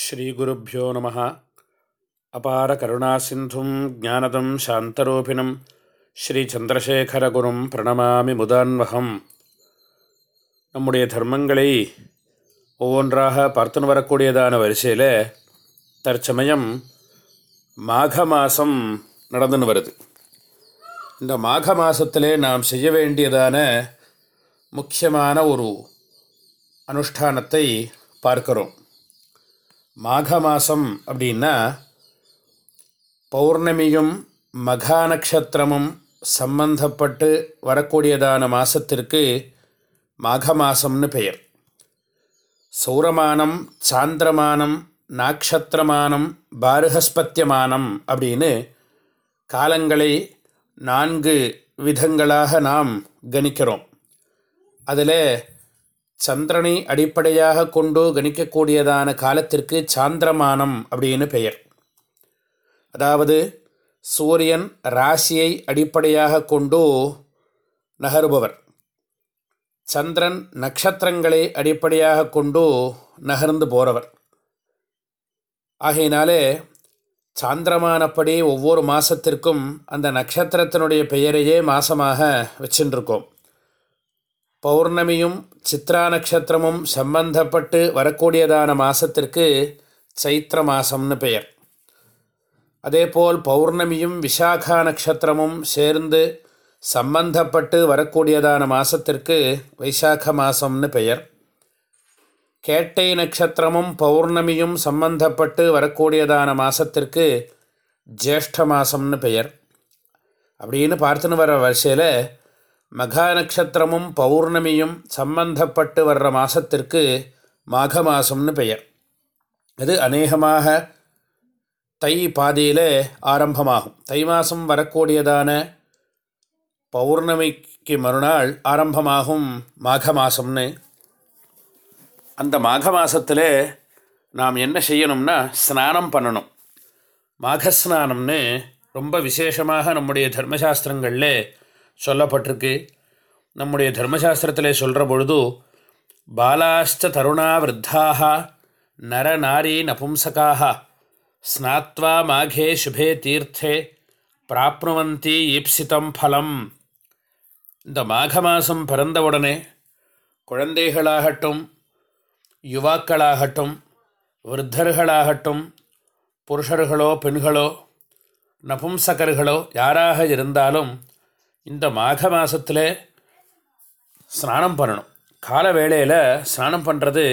ஸ்ரீகுருப்போ நம. அபார கருணாசிந்தும் ஜானதம் சாந்தரூபிணம் ஸ்ரீச்சந்திரசேகரகுரும் பிரணமாமி முதான்வகம். நம்முடைய தர்மங்களை ஒவ்வொன்றாக பார்த்துன்னு வரக்கூடியதான வரிசையில் தற்சமயம் மாக மாதம் நடந்துன்னு வருது. இந்த மாக மாதத்திலே நாம் செய்ய வேண்டியதான முக்கியமான ஒரு அனுஷ்டானத்தை பார்க்கிறோம். மாக மாதம் அப்படின்னா பௌர்ணமியும் மகா நட்சத்திரமும் சம்பந்தப்பட்டு வரக்கூடியதான மாதத்திற்கு மாக மாதம்னு பெயர். சௌரமானம் சாந்திரமானம் நாக்ஷத்திரமானம் பாருகஸ்பத்தியமானம் அப்படின்னு காலங்களை நான்கு விதங்களாக நாம் கணிக்கிறோம். அதில் சந்திரனை அடிப்படையாக கொண்டு கணிக்கக்கூடியதான காலத்திற்கு சாந்திரமானம் அப்படின்னு பெயர். அதாவது சூரியன் ராசியை அடிப்படையாக கொண்டு நகருபவர். சந்திரன் நட்சத்திரங்களை அடிப்படையாக கொண்டு நகர்ந்து போகிறவர் ஆகையினாலே சாந்திரமானப்படி ஒவ்வொரு மாதத்திற்கும் அந்த நட்சத்திரத்தினுடைய பெயரையே மாதமாக வச்சுருக்கோம் பௌர்ணமியும் சித்ரா நட்சத்திரமும் சம்பந்தப்பட்டு வரக்கூடியதான மாதத்திற்கு சைத்திர மாதம்னு பெயர். அதேபோல் பௌர்ணமியும் விசாகா நட்சத்திரமும் சேர்ந்து சம்பந்தப்பட்டு வரக்கூடியதான மாதத்திற்கு வைசாக மாதம்னு பெயர். கேட்டை நட்சத்திரமும் பௌர்ணமியும் சம்பந்தப்பட்டு வரக்கூடியதான மாதத்திற்கு ஜேஷ்ட மாதம்னு பெயர். அப்படின்னு பார்த்துன்னு வர வரிசையில் மகா நட்சத்திரமும் பௌர்ணமியும் சம்பந்தப்பட்டு வர்ற மாதத்திற்கு மாக மாதம்னு பெயர். அது அநேகமாக தை பாதியில் ஆரம்பமாகும். தை மாதம் வரக்கூடியதான பௌர்ணமிக்கு மறுநாள் ஆரம்பமாகும் மாக மாதம்னு அந்த மாக மாதத்தில் நாம் என்ன செய்யணும்னா ஸ்நானம் பண்ணணும். மாகஸ்நானம்னு ரொம்ப விசேஷமாக நம்முடைய தர்மசாஸ்திரங்களில் சொல்லப்பட்டிருக்கு. நம்முடைய தர்மசாஸ்திரத்தில் சொல்கிற பொழுது பாலாஷ்ட தருணா விருத்தாக நர நாரி நபும்சகாக ஸ்நாத்வா மாகே சுபே தீர்த்தே பிராப்னுவந்தி ஈப்சிதம் ஃபலம் இந்த மாக மாதம் பிறந்தவுடனே குழந்தைகளாகட்டும் யுவாக்களாகட்டும் விருத்தர்களாகட்டும் புருஷர்களோ பெண்களோ நபும்சகர்களோ யாராக இருந்தாலும் இந்த மாக மாதத்தில் ஸ்நானம் பண்ணணும். கால வேளையில் ஸ்நானம் பண்ணுறது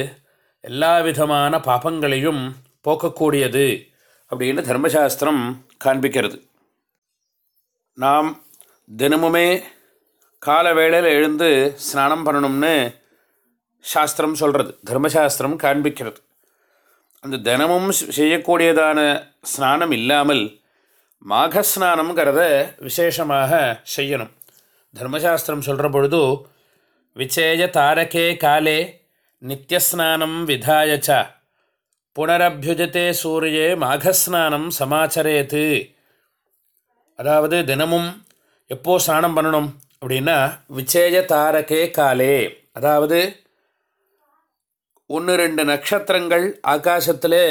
எல்லா விதமான பாப்பங்களையும் போக்கக்கூடியது அப்படின்னு தர்மசாஸ்திரம் காண்பிக்கிறது. நாம் தினமுமே கால வேளையில் எழுந்து ஸ்நானம் பண்ணணும்னு சாஸ்திரம் சொல்கிறது தர்மசாஸ்திரம் காண்பிக்கிறது. அந்த தினமும் செய்யக்கூடியதான ஸ்நானம் இல்லாமல் மாகஸ்நானம்ங்கிறத விசேஷமாக செய்யணும். தர்மசாஸ்திரம் சொல்கிற பொழுது விச்சேய தாரகே காலே நித்தியஸ்நானம் விதாயச்ச புனரபியுஜத்தே சூரியே மாகஸ்நானம் சமாச்சரேத்து. அதாவது தினமும் எப்போ ஸ்நானம் பண்ணணும் அப்படின்னா விச்சேய தாரகே காலே. அதாவது ஒன்று ரெண்டு நட்சத்திரங்கள் ஆகாசத்தில்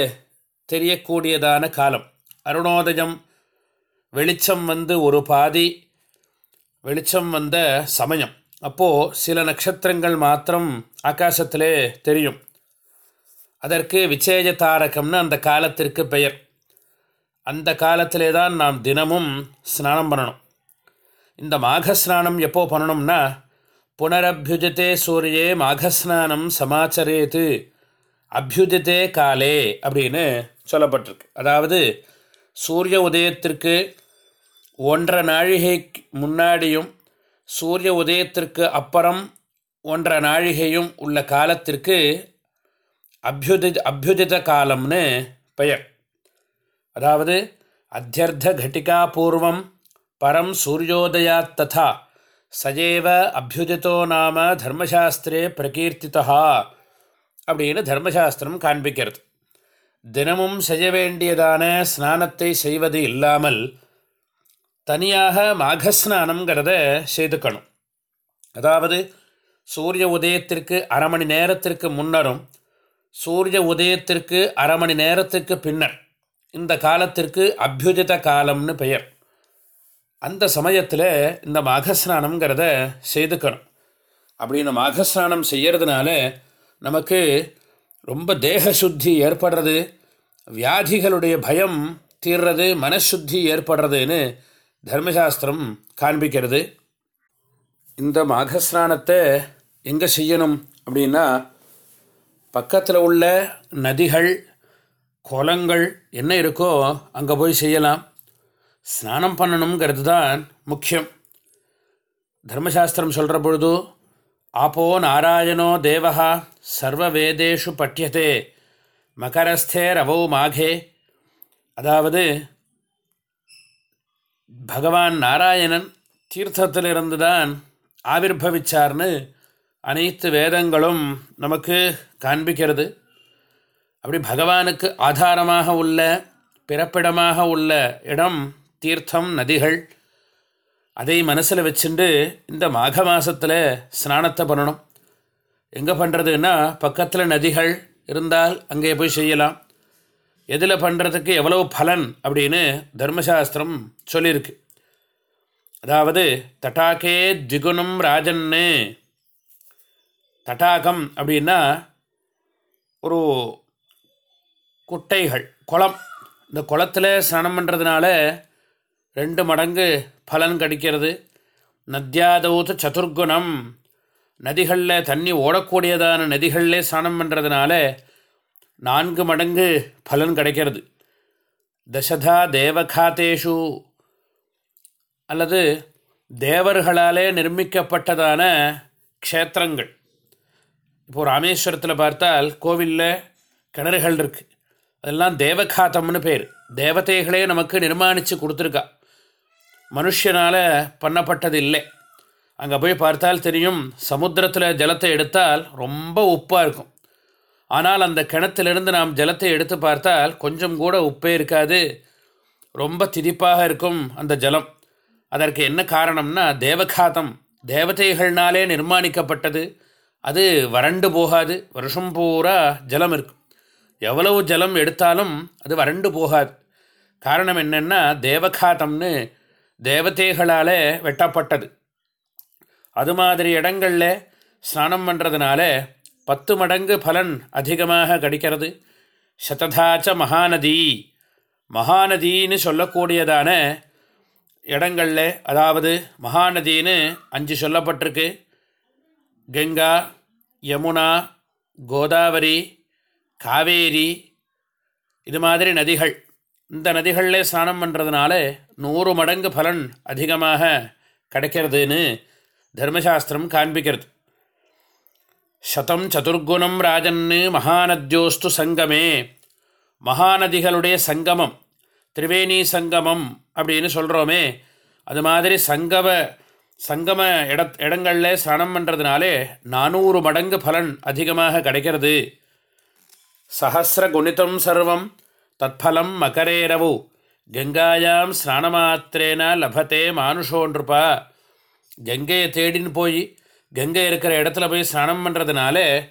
தெரியக்கூடியதான காலம். அருணோதயம் வெளிச்சம் வந்து ஒரு பாதி வெளிச்சம் வந்த சமயம். அப்போது சில நட்சத்திரங்கள் மாத்திரம் ஆகாசத்திலே தெரியும். அதற்கு விச்சேஜ தாரகம்னு அந்த காலத்திற்கு பெயர். அந்த காலத்திலே தான் நாம் தினமும் ஸ்நானம் பண்ணணும். இந்த மாகஸ்நானம் எப்போ பண்ணணும்னா புனரபியுஜத்தே சூரியே மாகஸ்நானம் சமாச்சரேத்து அபியுஜத்தே காலே அப்படின்னு சொல்லப்பட்டிருக்கு. அதாவது சூரிய உதயத்திற்கு ஒன்றரை நாழிகை முன்னாடியும் சூரிய உதயத்திற்கு அப்புறம் ஒன்றரை நாழிகையும் உள்ள காலத்திற்கு அபியுதி அபியுதித காலம்னு பெயர். அதாவது அத்தியர்த்த கட்டிகா பூர்வம் பரம் சூரியோதயாத் ததா சஜேவ அபியுதித்தோ நாம தர்மசாஸ்திரே பிரகீர்த்திதா அப்படின்னு தர்மசாஸ்திரம் காண்பிக்கிறது. தினமும் செய்ய வேண்டியதான ஸ்நானத்தை செய்வது இல்லாமல் தனியாக மாகஸ்நானங்கிறத செய்துக்கணும். அதாவது சூரிய உதயத்திற்கு அரை மணி நேரத்திற்கு முன்னரும் சூரிய உதயத்திற்கு அரை மணி நேரத்திற்கு பின்னர் இந்த காலத்திற்கு அபியுஜித காலம்னு பெயர். அந்த சமயத்தில் இந்த மாகஸ்நானங்கிறத செய்துக்கணும். அப்படி இந்த மாகஸ்நானம் செய்கிறதுனால நமக்கு ரொம்ப தேக சுத்தி ஏற்படுறது வியாதிகளுடைய பயம் தீர்றது மனசுத்தி ஏற்படுறதுன்னு தர்மசாஸ்திரம் காண்பிக்கிறது. இந்த மாகஸ்நானத்தை எங்கே செய்யணும் அப்படின்னா பக்கத்தில் உள்ள நதிகள் குளங்கள் என்ன இருக்கோ அங்கே போய் செய்யலாம். ஸ்நானம் பண்ணணுங்கிறது தான் முக்கியம். தர்மசாஸ்திரம் சொல்கிற பொழுது ஆப்போ நாராயணோ தேவா சர்வ வேதேஷு பட்டியதே மகரஸ்தே ரவோ மாகே. அதாவது பகவான் நாராயணன் தீர்த்தத்திலிருந்து தான் ஆவிர்பவிச்சார்னு அனைத்து வேதங்களும் நமக்கு காண்பிக்கிறது. அப்படி பகவானுக்கு ஆதாரமாக உள்ள பிறப்பிடமாக உள்ள இடம் தீர்த்தம் நதிகள் அதை மனசில் வச்சுண்டு இந்த மாக மாதத்தில் ஸ்நானத்தை பண்ணணும். எங்கே பண்ணுறதுன்னா பக்கத்தில் நதிகள் இருந்தால் அங்கே போய் செய்யலாம். எதில் பண்ணுறதுக்கு எவ்வளவு பலன் அப்படின்னு தர்மசாஸ்திரம் சொல்லியிருக்கு. அதாவது தட்டாக்கே திகுணம் ராஜன்னு. தட்டாகம் அப்படின்னா ஒரு குட்டைகள் குளம். இந்த குளத்தில் ஸ்நானம் பண்ணுறதுனால ரெண்டு மடங்கு பலன் கிடைக்கிறது. நத்தியாதௌத்து சதுர்குணம். நதிகளில் தண்ணி ஓடக்கூடியதான நதிகளில் ஸ்நானம் பண்ணுறதுனால நான்கு மடங்கு பலன் கிடைக்கிறது. தசதா தேவகாத்தேஷு அல்லது தேவர்களாலே நிர்மிக்கப்பட்டதான க்ஷேத்திரங்கள். இப்போது ராமேஸ்வரத்தில் பார்த்தால் கோவிலில் கிணறுகள் இருக்குது அதெல்லாம் தேவகாத்தம்னு பேர். தேவதைகளே நமக்கு நிர்மாணித்து கொடுத்துருக்கா. மனுஷனால் பண்ணப்பட்டது இல்லை. அங்கே போய் பார்த்தால் தெரியும் சமுத்திரத்தில் ஜலத்தை எடுத்தால் ரொம்ப உப்பாக இருக்கும். ஆனால் அந்த கிணத்திலிருந்து நாம் ஜலத்தை எடுத்து பார்த்தால் கொஞ்சம் கூட உப்பே இருக்காது. ரொம்ப திதிப்பாக இருக்கும் அந்த ஜலம். அதற்கு என்ன காரணம்னா தேவகாதம். தேவதைகள்னாலே நிர்மாணிக்கப்பட்டது. அது வறண்டு போகாது. வருஷம் பூரா ஜலம் இருக்கும். எவ்வளவு ஜலம் எடுத்தாலும் அது வறண்டு போகாது. காரணம் என்னென்னா தேவகாதம்னு தேவதைகளால் வெட்டப்பட்டது. அது மாதிரி இடங்களில் ஸ்நானம் பண்ணுறதுனால பத்து மடங்கு பலன் அதிகமாக கிடைக்கிறது. சததாச்ச மகாநதி. மகாநதின்னு சொல்லக்கூடியதான இடங்களில் அதாவது மகாநதின்னு அஞ்சு சொல்லப்பட்டிருக்கு. கங்கா யமுனா கோதாவரி காவேரி இது மாதிரி நதிகள். இந்த நதிகளில் ஸ்நானம் பண்ணுறதுனால நூறு மடங்கு பலன் அதிகமாக கிடைக்கிறதுன்னு தர்மசாஸ்திரம் காண்பிக்கிறது. சதம் சதுர்குணம் ராஜன்னு மகாநத்யோஸ்து சங்கமே மகாநதிகளுடைய சங்கமம் திரிவேணி சங்கமம் அப்படின்னு சொல்கிறோமே அது மாதிரி சங்கம சங்கம இட இடங்களில் ஸ்நானம் பண்ணுறதுனாலே நானூறு மடங்கு பலன் அதிகமாக கிடைக்கிறது. சஹசிர குணிதம் சர்வம் தத்ஃபலம் மகரேரவு கங்காயாம் ஸ்நானமாத்திரேன லபத்தே மானுஷோன்றுப்பா கங்கையை தேடின்னு போய் கங்கை இருக்கிற இடத்துல போய் ஸ்நானம் பண்ணுறதுனால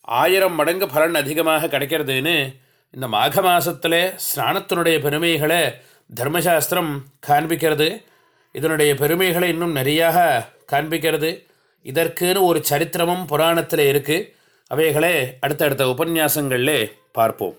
ஆயிரம் மடங்கு பலன் அதிகமாக கிடைக்கிறதுன்னு இந்த மாக மாதத்தில் ஸ்நானத்தினுடைய பெருமைகளை தர்மசாஸ்திரம் காண்பிக்கிறது. இதனுடைய பெருமைகளை இன்னும் நிறையாக காண்பிக்கிறது. இதற்குன்னு ஒரு சரித்திரமும் புராணத்தில் இருக்குது அவைகளை அடுத்தடுத்த உபன்யாசங்களில் பார்ப்போம்.